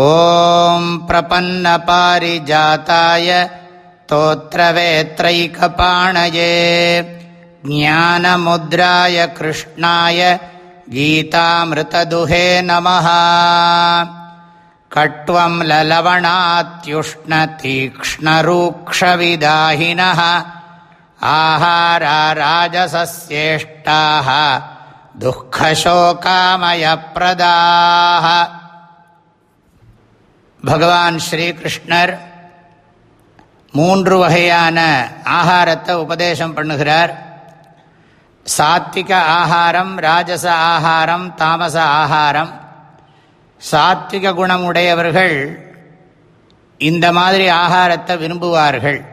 ॐ प्रपन्नपारिजाताय तोत्रवेत्रैकपाणये ज्ञानमुद्राय कृष्णाय गीतामृतदुहे नमः। कट्वं ललवणात्युष्णतीक्ष्णरूक्षविदाहिनः आहाराराजसस्येष्टाः दुःखशोकामयप्रदाः பகவான் ஸ்ரீகிருஷ்ணர் மூன்று வகையான ஆகாரத்தை உபதேசம் பண்ணுகிறார். சாத்விக ஆகாரம் ராஜச ஆகாரம் தாமச ஆகாரம். சாத்விக குணம் உடையவர்கள் இந்த மாதிரி ஆகாரத்தை விரும்புவார்கள்.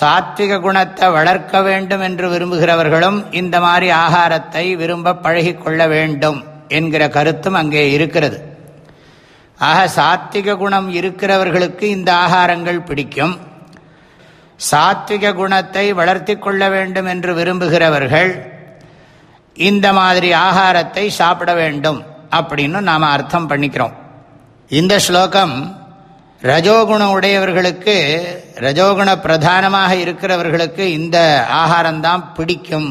சாத்விக குணத்தை வளர்க்க வேண்டும் என்று விரும்புகிறவர்களும் இந்த மாதிரி ஆகாரத்தை விரும்ப பழகிக்கொள்ள வேண்டும் என்கிற கருத்தும் அங்கே இருக்கிறது. ஆக சாத்விக குணம் இருக்கிறவர்களுக்கு இந்த ஆகாரங்கள் பிடிக்கும். சாத்விக குணத்தை வளர்த்தி கொள்ள வேண்டும் என்று விரும்புகிறவர்கள் இந்த மாதிரி ஆகாரத்தை சாப்பிட வேண்டும் அப்படின்னு நாம் அர்த்தம் பண்ணிக்கிறோம். இந்த ஸ்லோகம் ரஜோகுணம் உடையவர்களுக்கு ரஜோகுண பிரதானமாக இருக்கிறவர்களுக்கு இந்த ஆகாரம்தான் பிடிக்கும்.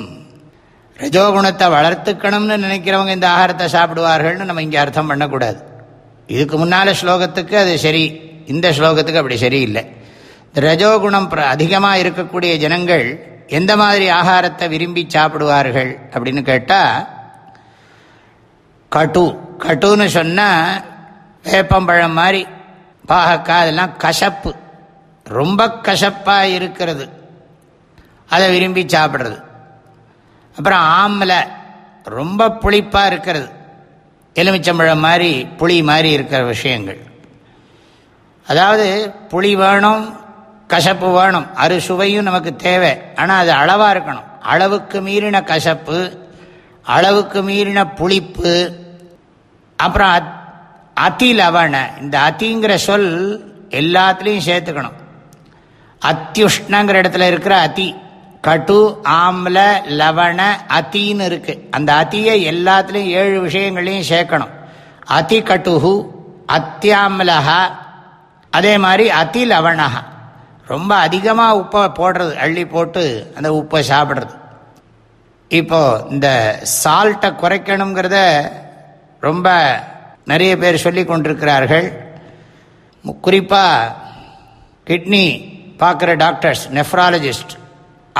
ரஜோகுணத்தை வளர்த்துக்கணும்னு நினைக்கிறவங்க இந்த ஆகாரத்தை சாப்பிடுவார்கள்னு நம்ம இங்கே அர்த்தம் பண்ணக்கூடாது. இதுக்கு முன்னால் ஸ்லோகத்துக்கு அது சரி இந்த ஸ்லோகத்துக்கு அப்படி சரியில்லை. ரஜோகுணம் அதிகமாக இருக்கக்கூடிய ஜனங்கள் எந்த மாதிரி ஆகாரத்தை விரும்பி சாப்பிடுவார்கள் அப்படின்னு கேட்டால் கட்டு கட்டுன்னு சொன்னால் வேப்பம்பழம் மாதிரி பாகக்காய் அதெல்லாம் கசப்பு. ரொம்ப கசப்பாக இருக்கிறது. அதை விரும்பி சாப்பிட்றது. அப்புறம் ஆம்பளை ரொம்ப புளிப்பாக இருக்கிறது. எலுமிச்சம்பழம் மாதிரி புளி மாதிரி இருக்கிற விஷயங்கள். அதாவது புளி வேணும் கசப்பு வேணும். அறுசுவையும் நமக்கு தேவை. ஆனால் அது அளவாக இருக்கணும். அளவுக்கு மீறின கசப்பு அளவுக்கு மீறின புளிப்பு அப்புறம் அத் அதி லவண. இந்த அதிங்கிற சொல் எல்லாத்துலேயும் சேர்த்துக்கணும். அத்தியுஷ்ணங்கிற இடத்துல இருக்கிற அதி கட்டு ஆம்ல லவண அத்தின்னு இருக்கு. அந்த அத்தியை எல்லாத்துலேயும் ஏழு விஷயங்களையும் சேர்க்கணும். அதி கட்டுஹு அத்தியாமலகா அதே மாதிரி அதி லவணகா ரொம்ப அதிகமாக உப்பை போடுறது அள்ளி போட்டு அந்த உப்பை சாப்பிட்றது. இப்போது இந்த சால்ட்டை குறைக்கணுங்கிறத ரொம்ப நிறைய பேர் சொல்லி கொண்டிருக்கிறார்கள். குறிப்பாக கிட்னி பார்க்குற டாக்டர்ஸ் நெஃப்ராலஜிஸ்ட்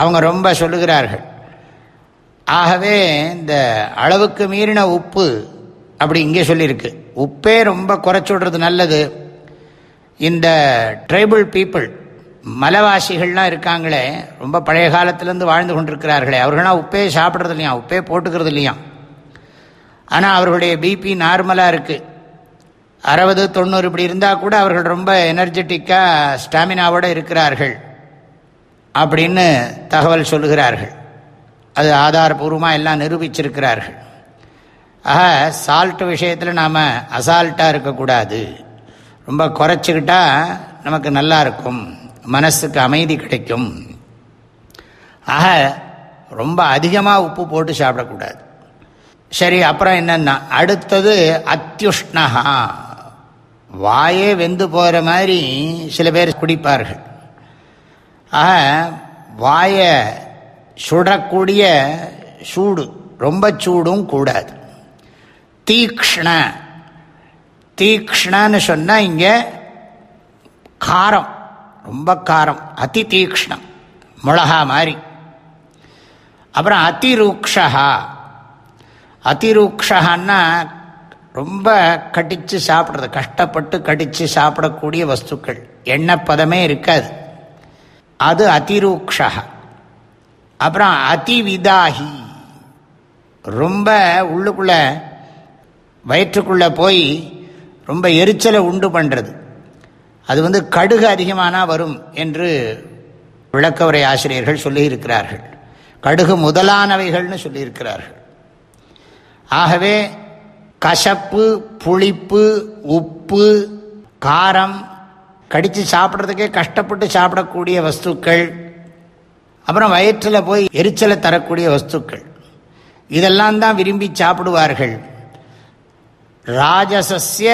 அவங்க ரொம்ப சொல்லுகிறார்கள். ஆகவே இந்த அளவுக்கு மீறின உப்பு அப்படி இங்கே சொல்லியிருக்கு. உப்பே ரொம்ப குறைச்சுடுறது நல்லது. இந்த ட்ரைபிள் பீப்புள் மலைவாசிகள்லாம் இருக்காங்களே ரொம்ப பழைய காலத்திலேருந்து வாழ்ந்து கொண்டிருக்கிறார்களே அவர்களாம் உப்பே சாப்பிட்றது இல்லையா? உப்பே போட்டுக்கிறது இல்லையா? ஆனால் அவர்களுடைய பிபி நார்மலாக இருக்குது அறுபது தொண்ணூறு இப்படி இருந்தால் கூட அவர்கள் ரொம்ப எனர்ஜெட்டிக்காக ஸ்டாமினாவோடு இருக்கிறார்கள். அப்படின்னு தகவல் சொல்லுகிறார்கள். அது ஆதாரபூர்வமாக எல்லாம் நிரூபிச்சிருக்கிறார்கள். ஆக சால்ட் விஷயத்தில் நாம் அசால்ட்டாக இருக்கக்கூடாது. ரொம்ப குறைச்சிக்கிட்டா நமக்கு நல்லா இருக்கும். மனசுக்கு அமைதி கிடைக்கும். ஆக ரொம்ப அதிகமாக உப்பு போட்டு சாப்பிடக்கூடாது. சரி அப்புறம் என்னன்னா அடுத்தது அத்தியுஷ்ணகா வாயே வெந்து போகிற மாதிரி சில பேர் குடிப்பார்கள். ஆக வாயை சுடக்கூடிய சூடு ரொம்ப சூடும் கூடாது. தீக்ஷ்ண. தீக்ஷ்ணன்னு சொன்னால் இங்கே காரம் ரொம்ப காரம் அதி தீக்ஷ்ணம் மிளகா மாதிரி. அப்புறம் அதிரூக்ஷா அதிரூக்ஷான்னா ரொம்ப கடித்து சாப்பிட்றது கஷ்டப்பட்டு கடித்து சாப்பிடக்கூடிய வஸ்துக்கள். எண்ணெய் பதமே இருக்காது. அது அதிரூக்ஷா அப்புறம் அதிவிதாகி. ரொம்ப உள்ளுக்குள்ள வயிற்றுக்குள்ளே போய் ரொம்ப எரிச்சலை உண்டு பண்ணுறது அது வந்து கடுகு அதிகமானால் வரும் என்று விளக்கவுரை ஆசிரியர்கள் சொல்லியிருக்கிறார்கள். கடுகு முதலானவைகள்னு சொல்லியிருக்கிறார்கள். ஆகவே கசப்பு புளிப்பு உப்பு காரம் கடித்து சாப்பிட்றதுக்கே கஷ்டப்பட்டு சாப்பிடக்கூடிய வஸ்துக்கள் அப்புறம் வயிற்றில் போய் எரிச்சலை தரக்கூடிய வஸ்துக்கள். இதெல்லாம் தான் விரும்பி சாப்பிடுவார்கள். ராஜசஸ்ய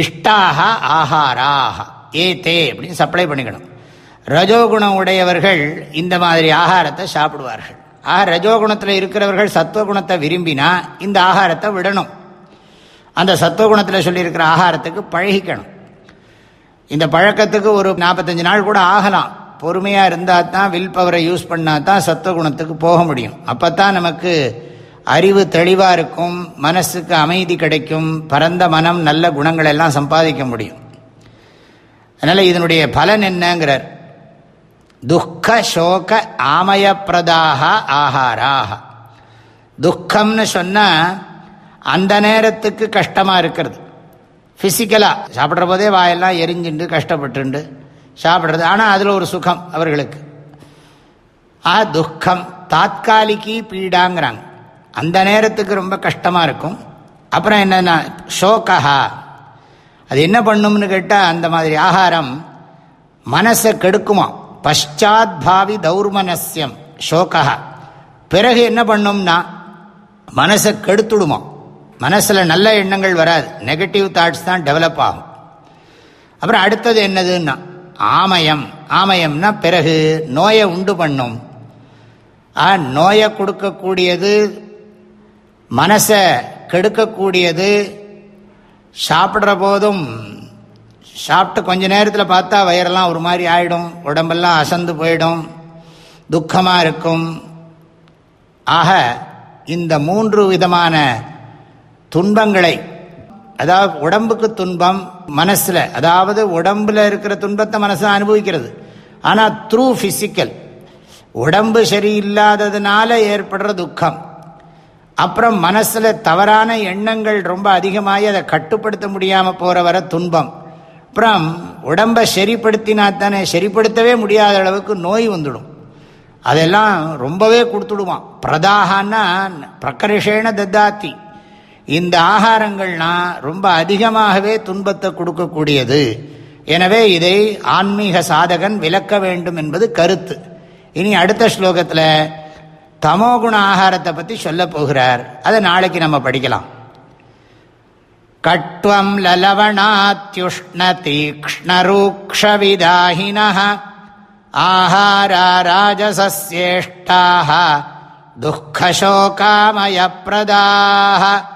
இஷ்டாக ஆஹாராக ஏ தே அப்படின்னு சப்ளை பண்ணிக்கணும். ரஜோகுணம் உடையவர்கள் இந்த மாதிரி ஆகாரத்தை சாப்பிடுவார்கள். ஆக ரஜோகுணத்தில் இருக்கிறவர்கள் சத்துவகுணத்தை விரும்பினா இந்த ஆகாரத்தை விடணும். அந்த சத்துவகுணத்தில் சொல்லியிருக்கிற ஆகாரத்துக்கு பழகிக்கணும். இந்த பழக்கத்துக்கு ஒரு நாற்பத்தஞ்சு நாள் கூட ஆகலாம். பொறுமையாக இருந்தால் தான் வில் பவரை யூஸ் பண்ணால் தான் சத்துவகுணத்துக்கு போக முடியும். அப்போ தான் நமக்கு அறிவு தெளிவாக இருக்கும் மனசுக்கு அமைதி கிடைக்கும் பரந்த மனம் நல்ல குணங்கள் எல்லாம் சம்பாதிக்க முடியும். அதனால் இதனுடைய பலன் என்னங்கிறார். துக்க சோக ஆமயப்பிரதாக ஆகாராக துக்கம்னு சொன்னால் அந்த நேரத்துக்கு கஷ்டமாக இருக்கிறது. ஃபிசிக்கலாக சாப்பிட்ற போதே வாயெல்லாம் எரிஞ்சுண்டு கஷ்டப்பட்டுண்டு. சாப்பிட்றது. ஆனால் அதில் ஒரு சுகம் அவர்களுக்கு. ஆ துக்கம். தாத்காலிக்கி பீடாங்கிறாங்க. அந்த நேரத்துக்கு ரொம்ப கஷ்டமாக இருக்கும். அப்புறம் என்னென்னா ஷோக்கா அது என்ன பண்ணும்னு கேட்டால் அந்த மாதிரி ஆகாரம் மனசை கெடுக்குமா? பஷாத் பாவி தௌர்மனசியம் ஷோக்கா பிறகு என்ன பண்ணும்னா மனசை கெடுத்துடுமா? மனசில் நல்ல எண்ணங்கள் வராது. நெகட்டிவ் தாட்ஸ் தான் டெவலப் ஆகும். அப்புறம் அடுத்தது என்னதுன்னா ஆமயம். ஆமயம்னா பிறகு நோயை உண்டு பண்ணும். ஆ நோயை கொடுக்கக்கூடியது மனசை கெடுக்கக்கூடியது சாப்பிட்ற போதும் சாப்பிட்டு கொஞ்ச நேரத்தில் பார்த்தா வயிறெல்லாம் ஒரு மாதிரி ஆகிடும் உடம்பெல்லாம் அசந்து போயிடும். துக்கமாக இருக்கும். ஆக இந்த மூன்று விதமான துன்பங்களை அதாவது உடம்புக்கு துன்பம் மனசில் அதாவது உடம்புல இருக்கிற துன்பத்தை மனசை அனுபவிக்கிறது. ஆனால் த்ரூ ஃபிசிக்கல் உடம்பு சரியில்லாததுனால ஏற்படுற துக்கம். அப்புறம் மனசில் தவறான எண்ணங்கள் ரொம்ப அதிகமாகி அதை கட்டுப்படுத்த முடியாமல் போகிற வர துன்பம். அப்புறம் உடம்பை சரிப்படுத்தினா தானே சரிப்படுத்தவே முடியாத அளவுக்கு நோய் வந்துடும். அதெல்லாம் ரொம்பவே கொடுத்துடுவான் பிரதாகன்னா பிரக்கரிஷேன தத்தாத்தி. இந்த ஆகாரங்கள்னா ரொம்ப அதிகமாகவே துன்பத்தை கொடுக்கக்கூடியது. எனவே இதை ஆன்மீக சாதகன் விளக்க வேண்டும் என்பது கருத்து. இனி அடுத்த ஸ்லோகத்தில் தமோகுண ஆகாரத்தை பற்றி சொல்ல போகிறார். அதை நாளைக்கு நம்ம படிக்கலாம். கட்வம் லலவணாத்யுஷ்ண தீக்ஷ்ணரூக்ஷவிதாஹின ஆஹாரா ராஜசஸ்யேஷ்டாக துக்கசோகாமயப்பிரதாக